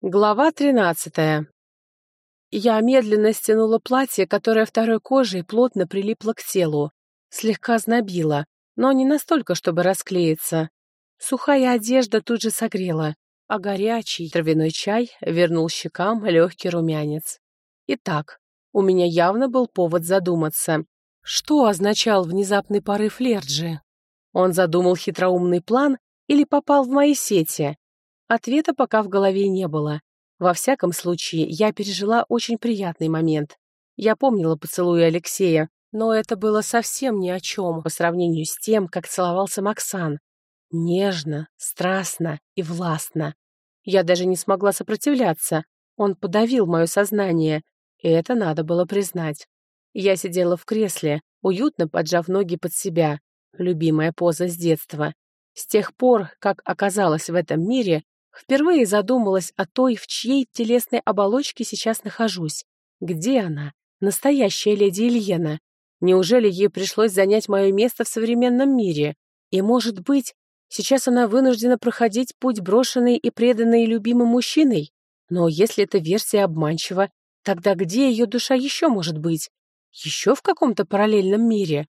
Глава тринадцатая. Я медленно стянула платье, которое второй кожей плотно прилипло к телу. Слегка знобило, но не настолько, чтобы расклеиться. Сухая одежда тут же согрела, а горячий травяной чай вернул щекам легкий румянец. Итак, у меня явно был повод задуматься. Что означал внезапный порыв Лерджи? Он задумал хитроумный план или попал в мои сети? Ответа пока в голове не было. Во всяком случае, я пережила очень приятный момент. Я помнила поцелуи Алексея, но это было совсем ни о чем по сравнению с тем, как целовался Максан. Нежно, страстно и властно. Я даже не смогла сопротивляться. Он подавил мое сознание, и это надо было признать. Я сидела в кресле, уютно поджав ноги под себя. Любимая поза с детства. С тех пор, как оказалась в этом мире, Впервые задумалась о той, в чьей телесной оболочке сейчас нахожусь. Где она? Настоящая леди Ильена. Неужели ей пришлось занять мое место в современном мире? И, может быть, сейчас она вынуждена проходить путь брошенный и преданный любимым мужчиной? Но если эта версия обманчива, тогда где ее душа еще может быть? Еще в каком-то параллельном мире?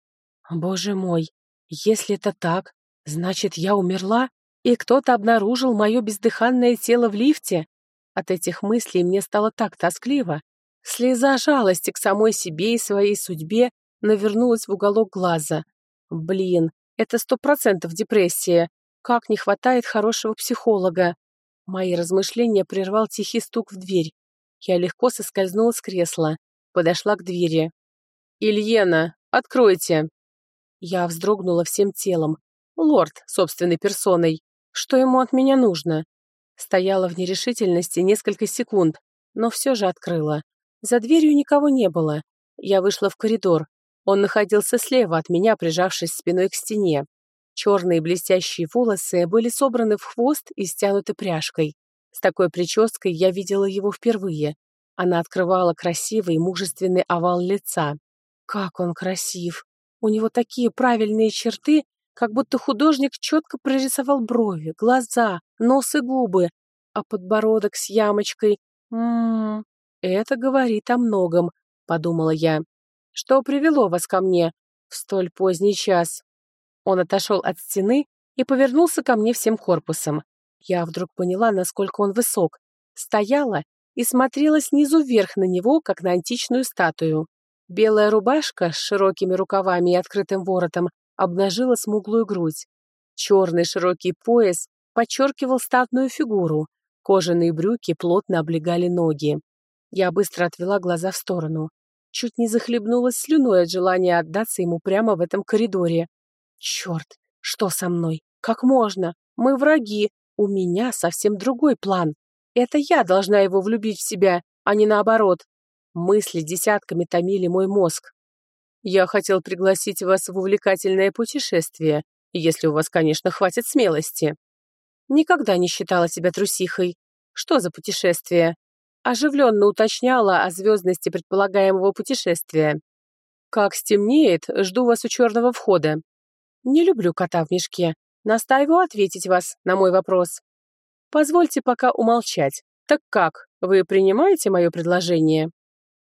Боже мой, если это так, значит, я умерла? И кто-то обнаружил мое бездыханное тело в лифте. От этих мыслей мне стало так тоскливо. Слеза жалости к самой себе и своей судьбе навернулась в уголок глаза. Блин, это сто процентов депрессия. Как не хватает хорошего психолога. Мои размышления прервал тихий стук в дверь. Я легко соскользнула с кресла, подошла к двери. «Ильена, откройте!» Я вздрогнула всем телом. Лорд, собственной персоной. Что ему от меня нужно? Стояла в нерешительности несколько секунд, но все же открыла. За дверью никого не было. Я вышла в коридор. Он находился слева от меня, прижавшись спиной к стене. Черные блестящие волосы были собраны в хвост и стянуты пряжкой. С такой прической я видела его впервые. Она открывала красивый мужественный овал лица. Как он красив! У него такие правильные черты, как будто художник четко прорисовал брови, глаза, нос и губы, а подбородок с ямочкой. Ммм, это говорит о многом, подумала я. Что привело вас ко мне в столь поздний час? Он отошел от стены и повернулся ко мне всем корпусом. Я вдруг поняла, насколько он высок. Стояла и смотрела снизу вверх на него, как на античную статую. Белая рубашка с широкими рукавами и открытым воротом обнажила смуглую грудь. Черный широкий пояс подчеркивал статную фигуру, кожаные брюки плотно облегали ноги. Я быстро отвела глаза в сторону. Чуть не захлебнулась слюной от желания отдаться ему прямо в этом коридоре. Черт, что со мной? Как можно? Мы враги. У меня совсем другой план. Это я должна его влюбить в себя, а не наоборот. Мысли десятками томили мой мозг. Я хотел пригласить вас в увлекательное путешествие, если у вас, конечно, хватит смелости. Никогда не считала себя трусихой. Что за путешествие? Оживленно уточняла о звездности предполагаемого путешествия. Как стемнеет, жду вас у черного входа. Не люблю кота в мешке. Настаиваю ответить вас на мой вопрос. Позвольте пока умолчать. Так как, вы принимаете мое предложение?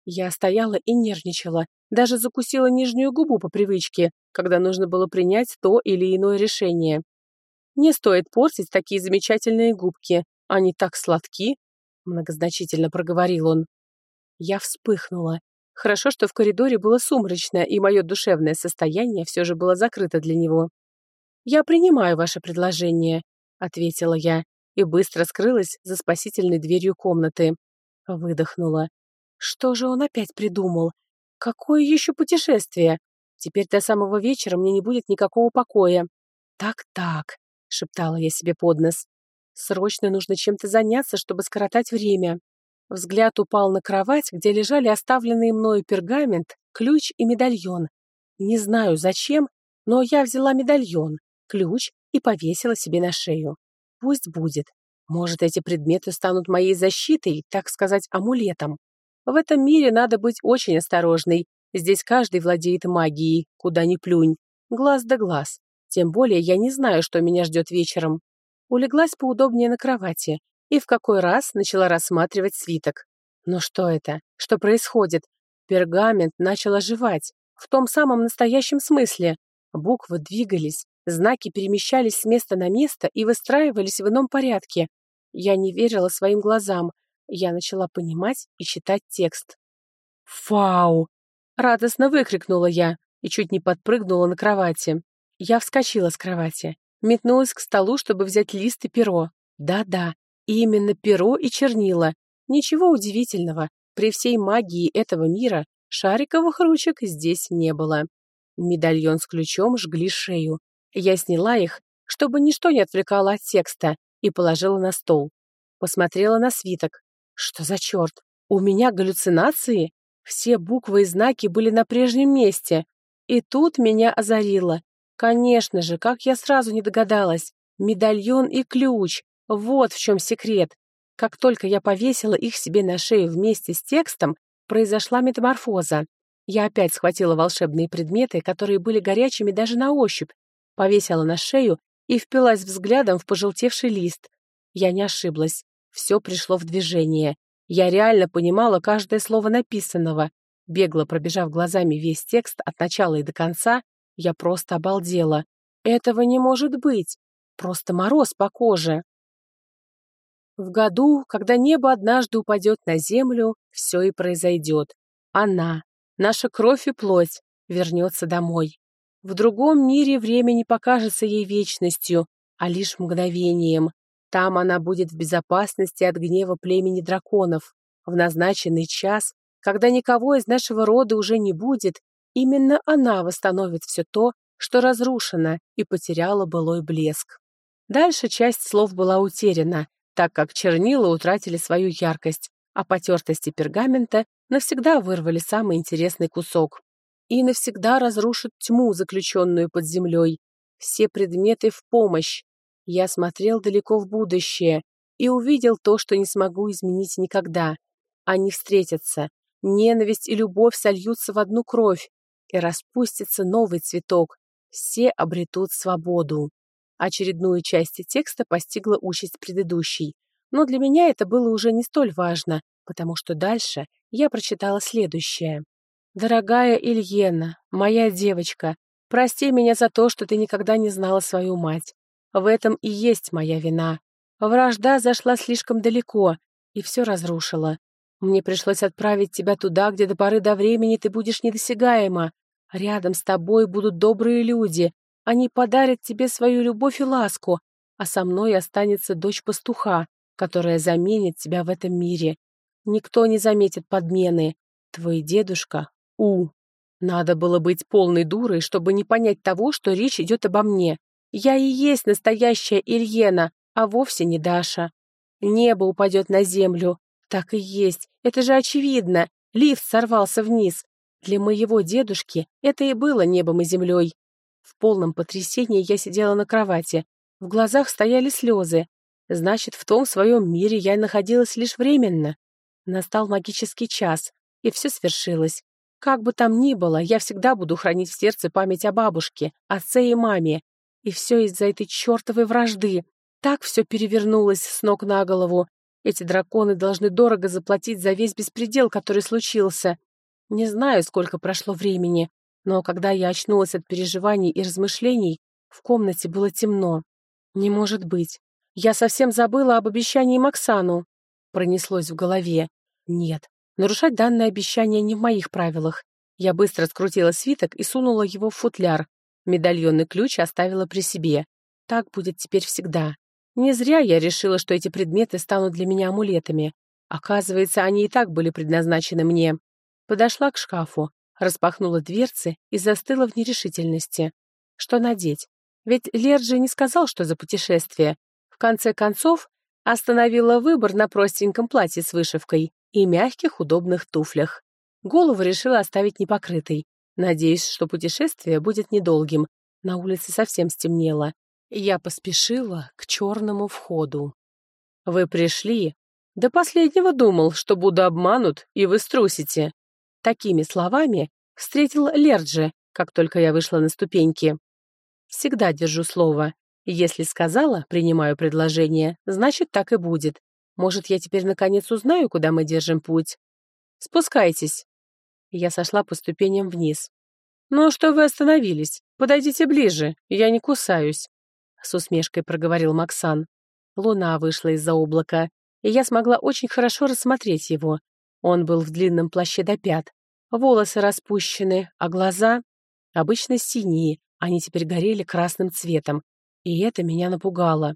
Я стояла и нервничала, даже закусила нижнюю губу по привычке, когда нужно было принять то или иное решение. Не стоит портить такие замечательные губки, они так сладки, многозначительно проговорил он. Я вспыхнула. Хорошо, что в коридоре было сумрачно, и мое душевное состояние все же было закрыто для него. «Я принимаю ваше предложение», — ответила я, и быстро скрылась за спасительной дверью комнаты. Выдохнула. Что же он опять придумал? Какое еще путешествие? Теперь до самого вечера мне не будет никакого покоя. Так-так, шептала я себе под нос. Срочно нужно чем-то заняться, чтобы скоротать время. Взгляд упал на кровать, где лежали оставленные мною пергамент, ключ и медальон. Не знаю зачем, но я взяла медальон, ключ и повесила себе на шею. Пусть будет. Может, эти предметы станут моей защитой, так сказать, амулетом. В этом мире надо быть очень осторожной. Здесь каждый владеет магией, куда ни плюнь. Глаз да глаз. Тем более я не знаю, что меня ждет вечером. Улеглась поудобнее на кровати и в какой раз начала рассматривать свиток. Но что это? Что происходит? Пергамент начал оживать. В том самом настоящем смысле. Буквы двигались, знаки перемещались с места на место и выстраивались в ином порядке. Я не верила своим глазам. Я начала понимать и читать текст. «Фау!» — радостно выкрикнула я и чуть не подпрыгнула на кровати. Я вскочила с кровати, метнулась к столу, чтобы взять лист и перо. Да-да, именно перо и чернила. Ничего удивительного, при всей магии этого мира шариковых ручек здесь не было. Медальон с ключом жгли шею. Я сняла их, чтобы ничто не отвлекало от текста, и положила на стол. Посмотрела на свиток. Что за черт? У меня галлюцинации? Все буквы и знаки были на прежнем месте. И тут меня озарило. Конечно же, как я сразу не догадалась. Медальон и ключ. Вот в чем секрет. Как только я повесила их себе на шею вместе с текстом, произошла метаморфоза. Я опять схватила волшебные предметы, которые были горячими даже на ощупь, повесила на шею и впилась взглядом в пожелтевший лист. Я не ошиблась. Все пришло в движение. Я реально понимала каждое слово написанного. Бегло пробежав глазами весь текст от начала и до конца, я просто обалдела. Этого не может быть. Просто мороз по коже. В году, когда небо однажды упадет на землю, все и произойдет. Она, наша кровь и плоть, вернется домой. В другом мире время не покажется ей вечностью, а лишь мгновением. Там она будет в безопасности от гнева племени драконов. В назначенный час, когда никого из нашего рода уже не будет, именно она восстановит все то, что разрушено и потеряло былой блеск. Дальше часть слов была утеряна, так как чернила утратили свою яркость, а потертости пергамента навсегда вырвали самый интересный кусок. И навсегда разрушат тьму, заключенную под землей. Все предметы в помощь, я смотрел далеко в будущее и увидел то, что не смогу изменить никогда. Они встретятся, ненависть и любовь сольются в одну кровь, и распустится новый цветок. Все обретут свободу. Очередную часть текста постигла участь предыдущей. Но для меня это было уже не столь важно, потому что дальше я прочитала следующее. «Дорогая Ильена, моя девочка, прости меня за то, что ты никогда не знала свою мать. В этом и есть моя вина. Вражда зашла слишком далеко и все разрушила. Мне пришлось отправить тебя туда, где до поры до времени ты будешь недосягаема. Рядом с тобой будут добрые люди. Они подарят тебе свою любовь и ласку, а со мной останется дочь пастуха, которая заменит тебя в этом мире. Никто не заметит подмены. Твой дедушка — У. Надо было быть полной дурой, чтобы не понять того, что речь идет обо мне. Я и есть настоящая Ильена, а вовсе не Даша. Небо упадет на землю. Так и есть. Это же очевидно. Лифт сорвался вниз. Для моего дедушки это и было небом и землей. В полном потрясении я сидела на кровати. В глазах стояли слезы. Значит, в том своем мире я находилась лишь временно. Настал магический час, и все свершилось. Как бы там ни было, я всегда буду хранить в сердце память о бабушке, отце и маме, и все из-за этой чертовой вражды. Так все перевернулось с ног на голову. Эти драконы должны дорого заплатить за весь беспредел, который случился. Не знаю, сколько прошло времени, но когда я очнулась от переживаний и размышлений, в комнате было темно. Не может быть. Я совсем забыла об обещании Максану. Пронеслось в голове. Нет, нарушать данное обещание не в моих правилах. Я быстро скрутила свиток и сунула его в футляр, Медальонный ключ оставила при себе. Так будет теперь всегда. Не зря я решила, что эти предметы станут для меня амулетами. Оказывается, они и так были предназначены мне. Подошла к шкафу, распахнула дверцы и застыла в нерешительности. Что надеть? Ведь Лерджи не сказал, что за путешествие. В конце концов, остановила выбор на простеньком платье с вышивкой и мягких удобных туфлях. Голову решила оставить непокрытой. Надеюсь, что путешествие будет недолгим. На улице совсем стемнело. Я поспешила к черному входу. «Вы пришли?» «До последнего думал, что буду обманут, и вы струсите». Такими словами встретил Лерджи, как только я вышла на ступеньки. Всегда держу слово. Если сказала, принимаю предложение, значит, так и будет. Может, я теперь наконец узнаю, куда мы держим путь? Спускайтесь. Я сошла по ступеням вниз. «Ну, что вы остановились? Подойдите ближе, я не кусаюсь», — с усмешкой проговорил Максан. Луна вышла из-за облака, и я смогла очень хорошо рассмотреть его. Он был в длинном плаще до пят, волосы распущены, а глаза обычно синие, они теперь горели красным цветом, и это меня напугало.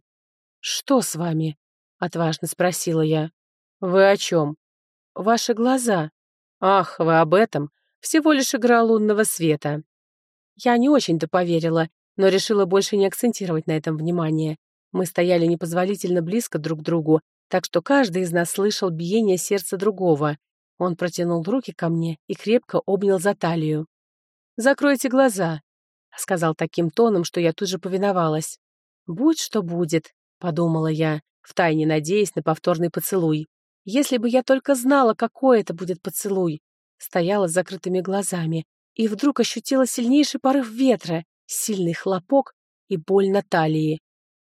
«Что с вами?» — отважно спросила я. «Вы о чем?» «Ваши глаза». «Ах, вы об этом? Всего лишь игра лунного света». Я не очень-то поверила, но решила больше не акцентировать на этом внимание. Мы стояли непозволительно близко друг к другу, так что каждый из нас слышал биение сердца другого. Он протянул руки ко мне и крепко обнял за талию. «Закройте глаза», — сказал таким тоном, что я тут же повиновалась. «Будь что будет», — подумала я, втайне надеясь на повторный поцелуй. «Если бы я только знала, какой это будет поцелуй!» Стояла с закрытыми глазами и вдруг ощутила сильнейший порыв ветра, сильный хлопок и боль на талии.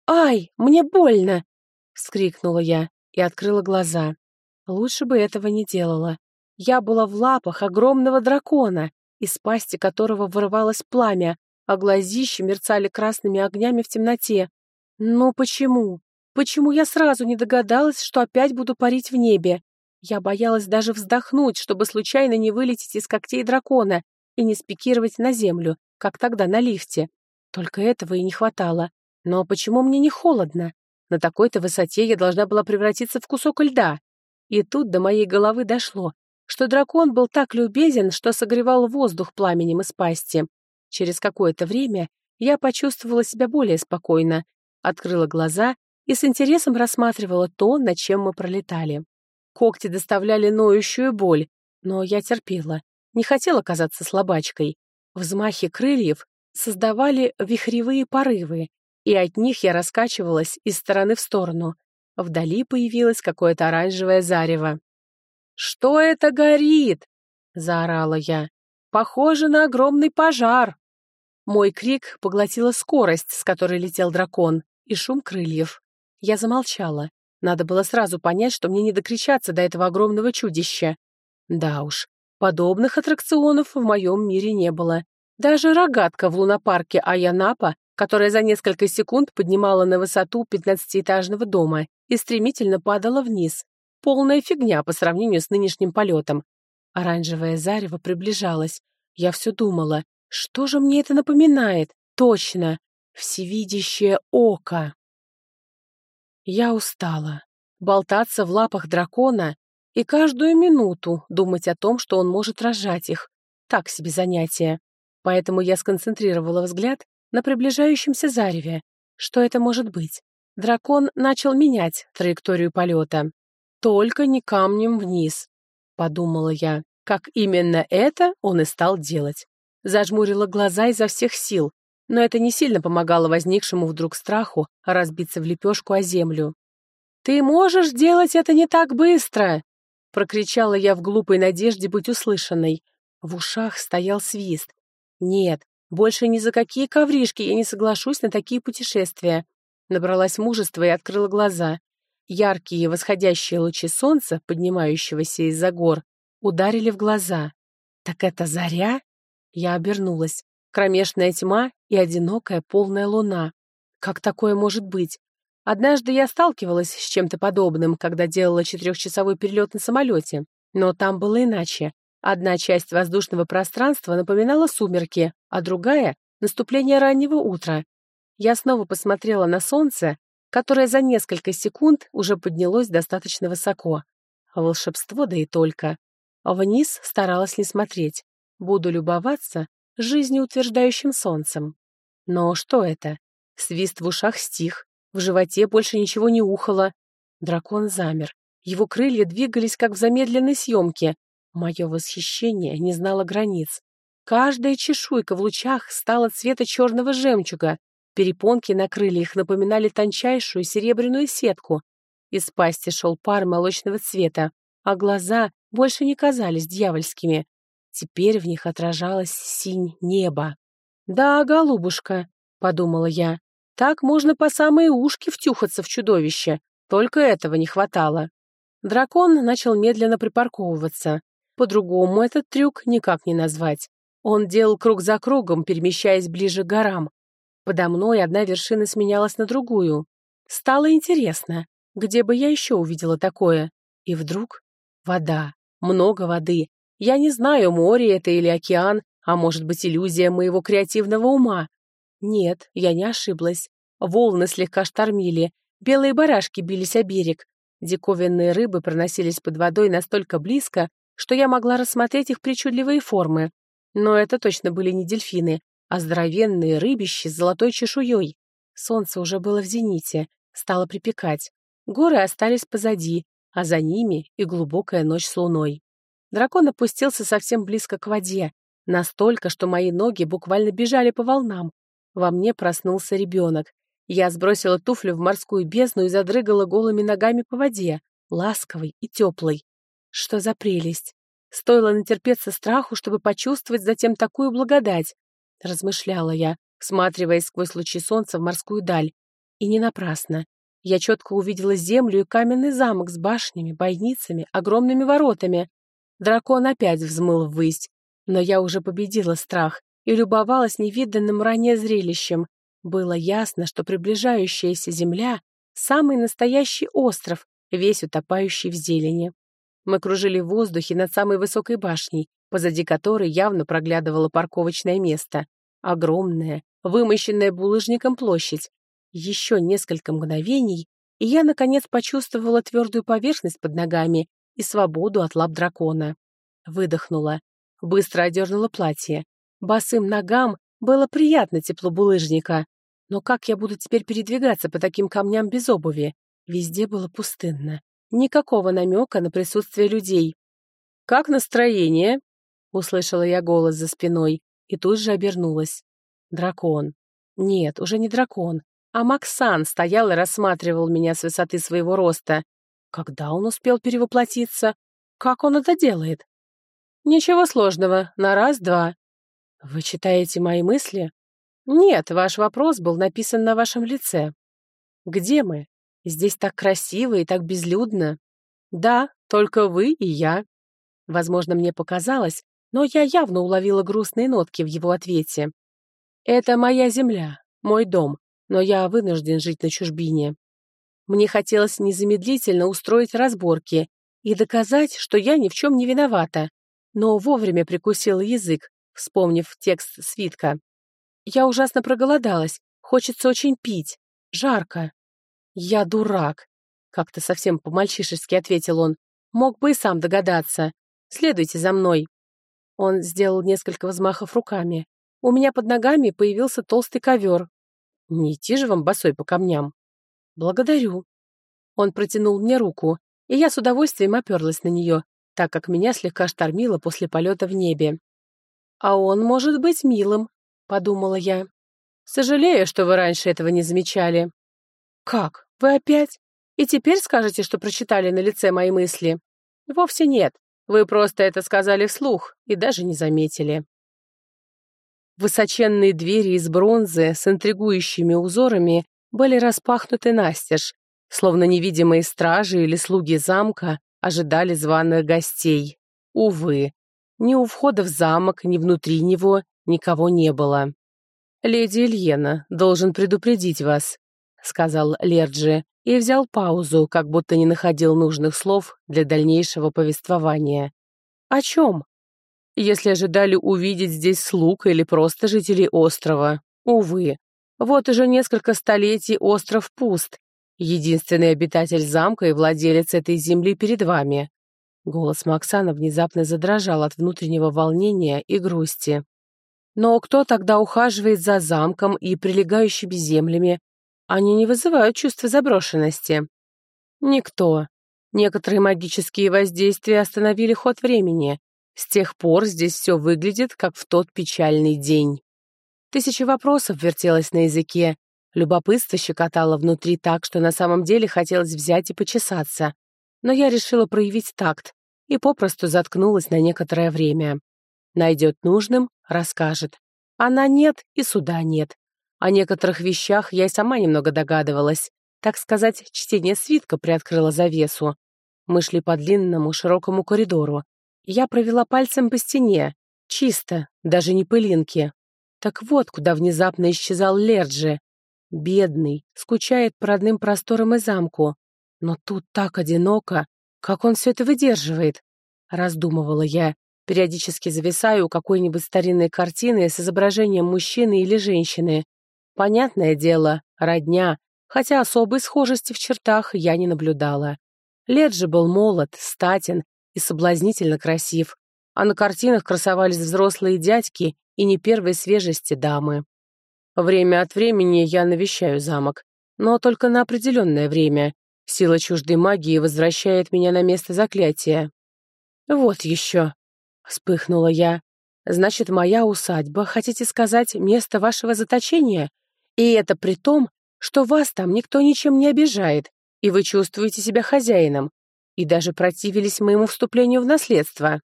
«Ай, мне больно!» — вскрикнула я и открыла глаза. Лучше бы этого не делала. Я была в лапах огромного дракона, из пасти которого вырывалось пламя, а глазища мерцали красными огнями в темноте. Но почему? Почему я сразу не догадалась, что опять буду парить в небе? Я боялась даже вздохнуть, чтобы случайно не вылететь из когтей дракона и не спикировать на землю, как тогда на лифте. Только этого и не хватало. Но почему мне не холодно? На такой-то высоте я должна была превратиться в кусок льда. И тут до моей головы дошло, что дракон был так любезен, что согревал воздух пламенем из пасти. Через какое-то время я почувствовала себя более спокойно, открыла глаза и с интересом рассматривала то, над чем мы пролетали. Когти доставляли ноющую боль, но я терпела, не хотела казаться слабачкой. Взмахи крыльев создавали вихревые порывы, и от них я раскачивалась из стороны в сторону. Вдали появилось какое-то оранжевое зарево. «Что это горит?» — заорала я. «Похоже на огромный пожар!» Мой крик поглотила скорость, с которой летел дракон, и шум крыльев. Я замолчала. Надо было сразу понять, что мне не докричаться до этого огромного чудища. Да уж, подобных аттракционов в моем мире не было. Даже рогатка в лунопарке Аянапа, которая за несколько секунд поднимала на высоту пятнадцатиэтажного дома и стремительно падала вниз. Полная фигня по сравнению с нынешним полетом. Оранжевое зарево приближалось. Я все думала, что же мне это напоминает? Точно, всевидящее око. Я устала. Болтаться в лапах дракона и каждую минуту думать о том, что он может рожать их. Так себе занятие. Поэтому я сконцентрировала взгляд на приближающемся зареве. Что это может быть? Дракон начал менять траекторию полета. Только не камнем вниз, подумала я. Как именно это он и стал делать. Зажмурила глаза изо всех сил, но это не сильно помогало возникшему вдруг страху разбиться в лепешку о землю. «Ты можешь делать это не так быстро!» — прокричала я в глупой надежде быть услышанной. В ушах стоял свист. «Нет, больше ни за какие ковришки я не соглашусь на такие путешествия». Набралась мужества и открыла глаза. Яркие восходящие лучи солнца, поднимающегося из-за гор, ударили в глаза. «Так это заря?» Я обернулась. Кромешная тьма и одинокая полная луна. Как такое может быть? Однажды я сталкивалась с чем-то подобным, когда делала четырехчасовой перелет на самолете. Но там было иначе. Одна часть воздушного пространства напоминала сумерки, а другая — наступление раннего утра. Я снова посмотрела на солнце, которое за несколько секунд уже поднялось достаточно высоко. Волшебство, да и только. Вниз старалась не смотреть. Буду любоваться жизнеутверждающим солнцем. Но что это? Свист в ушах стих, в животе больше ничего не ухало. Дракон замер. Его крылья двигались, как в замедленной съемке. Мое восхищение не знало границ. Каждая чешуйка в лучах стала цвета черного жемчуга. Перепонки на крыльях напоминали тончайшую серебряную сетку. Из пасти шел пар молочного цвета, а глаза больше не казались дьявольскими. Теперь в них отражалась синь неба. «Да, голубушка», — подумала я, — «так можно по самые ушки втюхаться в чудовище. Только этого не хватало. Дракон начал медленно припарковываться. По-другому этот трюк никак не назвать. Он делал круг за кругом, перемещаясь ближе к горам. Подо мной одна вершина сменялась на другую. Стало интересно, где бы я еще увидела такое. И вдруг вода, много воды. Я не знаю, море это или океан, а может быть иллюзия моего креативного ума. Нет, я не ошиблась. Волны слегка штормили, белые барашки бились о берег. Диковинные рыбы проносились под водой настолько близко, что я могла рассмотреть их причудливые формы. Но это точно были не дельфины, а здоровенные рыбищи с золотой чешуей. Солнце уже было в зените, стало припекать. Горы остались позади, а за ними и глубокая ночь с луной. Дракон опустился совсем близко к воде, настолько, что мои ноги буквально бежали по волнам. Во мне проснулся ребенок. Я сбросила туфлю в морскую бездну и задрыгала голыми ногами по воде, ласковой и теплой. Что за прелесть! Стоило натерпеться страху, чтобы почувствовать затем такую благодать, размышляла я, всматриваясь сквозь лучи солнца в морскую даль. И не напрасно. Я четко увидела землю и каменный замок с башнями, бойницами, огромными воротами. Дракон опять взмыл ввысь, но я уже победила страх и любовалась невиданным ранее зрелищем. Было ясно, что приближающаяся земля — самый настоящий остров, весь утопающий в зелени. Мы кружили в воздухе над самой высокой башней, позади которой явно проглядывало парковочное место. Огромная, вымощенная булыжником площадь. Еще несколько мгновений, и я, наконец, почувствовала твердую поверхность под ногами и свободу от лап дракона. Выдохнула. Быстро одернула платье. Босым ногам было приятно тепло булыжника. Но как я буду теперь передвигаться по таким камням без обуви? Везде было пустынно. Никакого намека на присутствие людей. «Как настроение?» — услышала я голос за спиной и тут же обернулась. Дракон. Нет, уже не дракон, а Максан стоял и рассматривал меня с высоты своего роста. Когда он успел перевоплотиться? Как он это делает? Ничего сложного, на раз-два. Вы читаете мои мысли? Нет, ваш вопрос был написан на вашем лице. Где мы? Здесь так красиво и так безлюдно. Да, только вы и я. Возможно, мне показалось, но я явно уловила грустные нотки в его ответе. Это моя земля, мой дом, но я вынужден жить на чужбине. Мне хотелось незамедлительно устроить разборки и доказать, что я ни в чем не виновата, но вовремя прикусила язык, вспомнив текст свитка. Я ужасно проголодалась, хочется очень пить, жарко. «Я дурак», — как-то совсем по-мальчишески ответил он. «Мог бы и сам догадаться. Следуйте за мной». Он сделал несколько взмахов руками. У меня под ногами появился толстый ковер. Не идти же вам босой по камням. Благодарю. Он протянул мне руку, и я с удовольствием оперлась на нее, так как меня слегка штормило после полета в небе. «А он может быть милым», — подумала я. «Сожалею, что вы раньше этого не замечали», «Как? Вы опять? И теперь скажете, что прочитали на лице мои мысли?» «Вовсе нет. Вы просто это сказали вслух и даже не заметили». Высоченные двери из бронзы с интригующими узорами были распахнуты настежь, словно невидимые стражи или слуги замка ожидали званых гостей. Увы, ни у входа в замок, ни внутри него никого не было. «Леди Ильена, должен предупредить вас, — сказал Лерджи и взял паузу, как будто не находил нужных слов для дальнейшего повествования. «О чем?» «Если ожидали увидеть здесь слуг или просто жителей острова. Увы. Вот уже несколько столетий остров пуст. Единственный обитатель замка и владелец этой земли перед вами». Голос Максана внезапно задрожал от внутреннего волнения и грусти. «Но кто тогда ухаживает за замком и прилегающими землями, они не вызывают чувства заброшенности. Никто. Некоторые магические воздействия остановили ход времени. С тех пор здесь все выглядит, как в тот печальный день. Тысяча вопросов вертелось на языке. Любопытство щекотало внутри так, что на самом деле хотелось взять и почесаться. Но я решила проявить такт и попросту заткнулась на некоторое время. Найдет нужным — расскажет. Она нет, и суда нет. О некоторых вещах я и сама немного догадывалась. так сказать, чтение свитка приоткрыло завесу. Мы шли по длинному широкому коридору. Я провела пальцем по стене. Чисто, даже не пылинки. Так вот, куда внезапно исчезал Лерджи. Бедный, скучает по родным просторам и замку. Но тут так одиноко. Как он все это выдерживает? Раздумывала я. Периодически зависаю у какой-нибудь старинной картины с изображением мужчины или женщины. Понятное дело, родня, хотя особой схожести в чертах я не наблюдала. Леджи был молод, статен и соблазнительно красив, а на картинах красовались взрослые дядьки и не первой свежести дамы. Время от времени я навещаю замок, но только на определенное время. Сила чуждой магии возвращает меня на место заклятия. «Вот еще», — вспыхнула я. «Значит, моя усадьба, хотите сказать, место вашего заточения? И это при том, что вас там никто ничем не обижает, и вы чувствуете себя хозяином, и даже противились моему вступлению в наследство.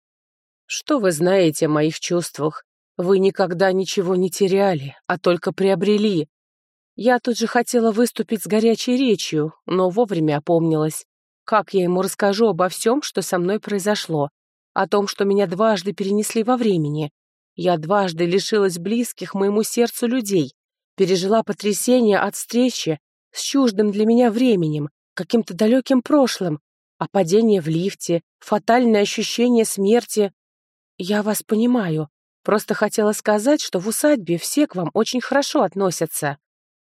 Что вы знаете о моих чувствах? Вы никогда ничего не теряли, а только приобрели. Я тут же хотела выступить с горячей речью, но вовремя опомнилась. Как я ему расскажу обо всем, что со мной произошло? О том, что меня дважды перенесли во времени. Я дважды лишилась близких моему сердцу людей, пережила потрясение от встречи с чуждым для меня временем, каким-то далеким прошлым, а падение в лифте, фатальное ощущение смерти. Я вас понимаю, Просто хотела сказать, что в усадьбе все к вам очень хорошо относятся».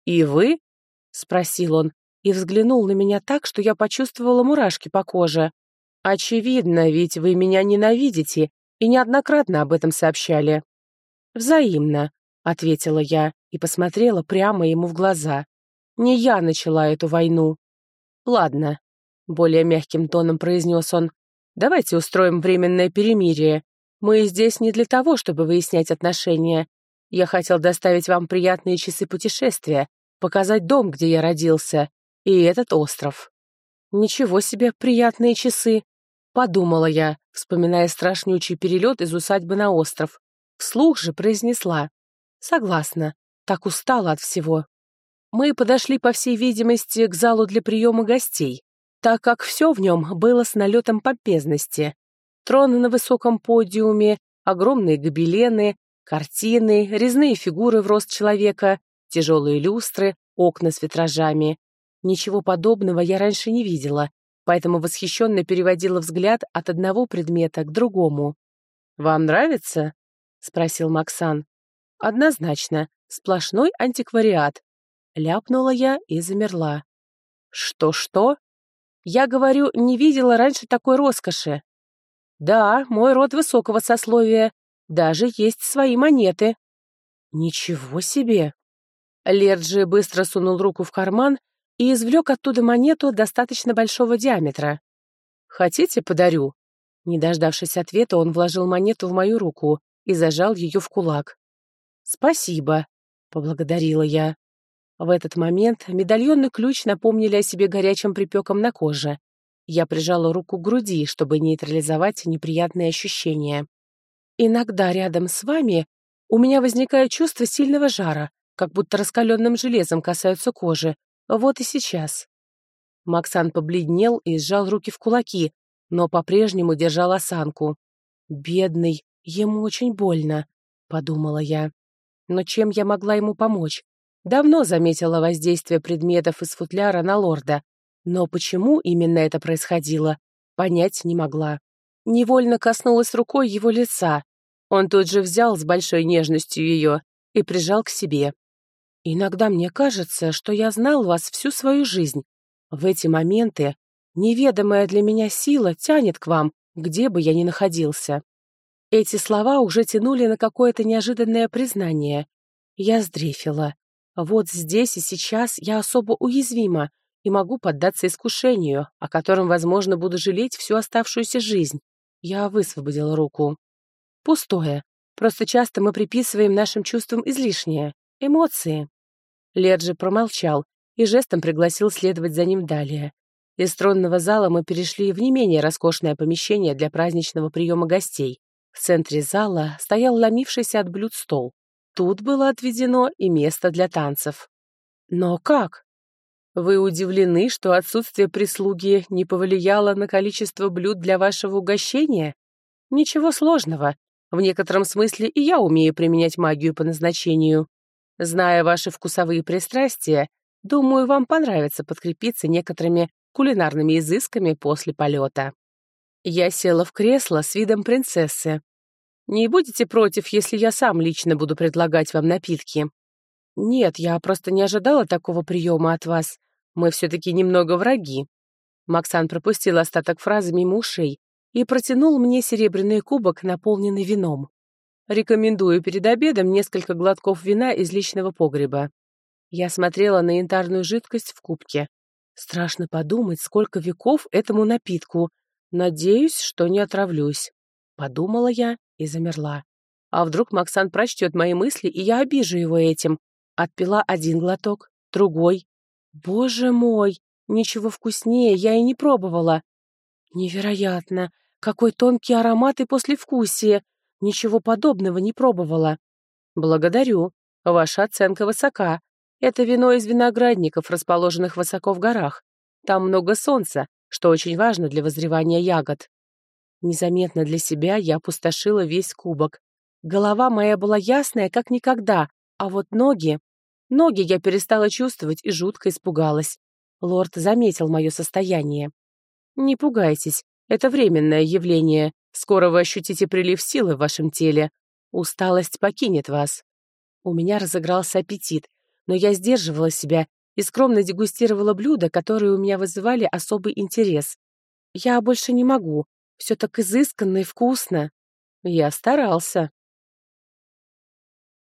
«И вы?» — спросил он и взглянул на меня так, что я почувствовала мурашки по коже. «Очевидно, ведь вы меня ненавидите и неоднократно об этом сообщали». «Взаимно», — ответила я и посмотрела прямо ему в глаза. «Не я начала эту войну». «Ладно», — более мягким тоном произнес он, «давайте устроим временное перемирие. Мы здесь не для того, чтобы выяснять отношения. Я хотел доставить вам приятные часы путешествия, показать дом, где я родился, и этот остров. Ничего себе приятные часы, подумала я, вспоминая страшнючий перелет из усадьбы на остров. Вслух же произнесла. Согласна, так устала от всего. Мы подошли, по всей видимости, к залу для приема гостей, так как все в нем было с налетом помпезности. Трон на высоком подиуме, огромные гобелены, картины, резные фигуры в рост человека, тяжелые люстры, окна с витражами. Ничего подобного я раньше не видела, поэтому восхищенно переводила взгляд от одного предмета к другому. «Вам нравится?» — спросил Максан. «Однозначно, сплошной антиквариат». Ляпнула я и замерла. «Что-что?» «Я говорю, не видела раньше такой роскоши». Да, мой род высокого сословия. Даже есть свои монеты. Ничего себе! Лерджи быстро сунул руку в карман и извлек оттуда монету достаточно большого диаметра. «Хотите, подарю?» Не дождавшись ответа, он вложил монету в мою руку и зажал ее в кулак. «Спасибо», — поблагодарила я. В этот момент медальон и ключ напомнили о себе горячим припеком на коже. Я прижала руку к груди, чтобы нейтрализовать неприятные ощущения. Иногда рядом с вами у меня возникает чувство сильного жара, как будто раскаленным железом касаются кожи. Вот и сейчас. Максан побледнел и сжал руки в кулаки, но по-прежнему держал осанку. «Бедный, ему очень больно», — подумала я. Но чем я могла ему помочь? Давно заметила воздействие предметов из футляра на лорда, но почему именно это происходило, понять не могла. Невольно коснулась рукой его лица. Он тут же взял с большой нежностью ее и прижал к себе. «Иногда мне кажется, что я знал вас всю свою жизнь. В эти моменты неведомая для меня сила тянет к вам, где бы я ни находился». Эти слова уже тянули на какое-то неожиданное признание. Я сдрефила. Вот здесь и сейчас я особо уязвима, и могу поддаться искушению, о котором, возможно, буду жалеть всю оставшуюся жизнь. Я высвободила руку. Пустое. Просто часто мы приписываем нашим чувствам излишнее. Эмоции. Лерджи промолчал и жестом пригласил следовать за ним далее. Из тронного зала мы перешли в не менее роскошное помещение для праздничного приема гостей. В центре зала стоял ломившийся от блюд стол. Тут было отведено и место для танцев. Но как? Вы удивлены, что отсутствие прислуги не повлияло на количество блюд для вашего угощения? Ничего сложного. В некотором смысле и я умею применять магию по назначению. Зная ваши вкусовые пристрастия, думаю, вам понравится подкрепиться некоторыми кулинарными изысками после полета. Я села в кресло с видом принцессы. Не будете против, если я сам лично буду предлагать вам напитки? Нет, я просто не ожидала такого приема от вас. Мы все-таки немного враги. Максан пропустил остаток фразы мимо ушей и протянул мне серебряный кубок, наполненный вином. Рекомендую перед обедом несколько глотков вина из личного погреба. Я смотрела на янтарную жидкость в кубке. Страшно подумать, сколько веков этому напитку. Надеюсь, что не отравлюсь. Подумала я и замерла. А вдруг Максан прочтет мои мысли, и я обижу его этим. Отпила один глоток, другой, Боже мой, ничего вкуснее я и не пробовала. Невероятно, какой тонкий аромат и послевкусие. Ничего подобного не пробовала. Благодарю. Ваша оценка высока. Это вино из виноградников, расположенных высоко в горах. Там много солнца, что очень важно для возревания ягод. Незаметно для себя я опустошила весь кубок. Голова моя была ясная, как никогда, а вот ноги... Ноги я перестала чувствовать и жутко испугалась. Лорд заметил мое состояние. «Не пугайтесь, это временное явление. Скоро вы ощутите прилив силы в вашем теле. Усталость покинет вас». У меня разыгрался аппетит, но я сдерживала себя и скромно дегустировала блюда, которые у меня вызывали особый интерес. «Я больше не могу. Все так изысканно и вкусно». «Я старался»,